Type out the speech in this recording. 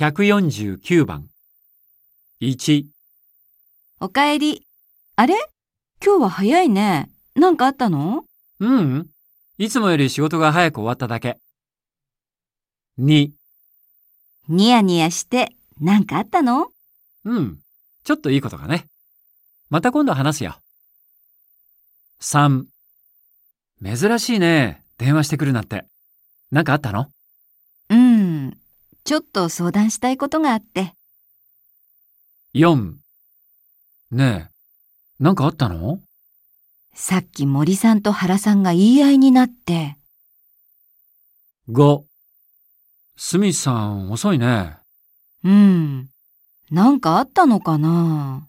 149番。1、おかえり。あれ？今日は早いね。なんかあったの？ううん。いつもより仕事が早く終わっただけ。2、ニヤニヤして、なんかあったの？うん。ちょっといいことがね。また今度話すよ。3、珍しいね。電話してくるなんて。なんかあったの？うん。ちょっと相談したいことがあって。?4、ねえ。なんかあったの？さっき森さんと原さんが言い合いになって。?5、スミスさん遅いね。うん。なんかあったのかな？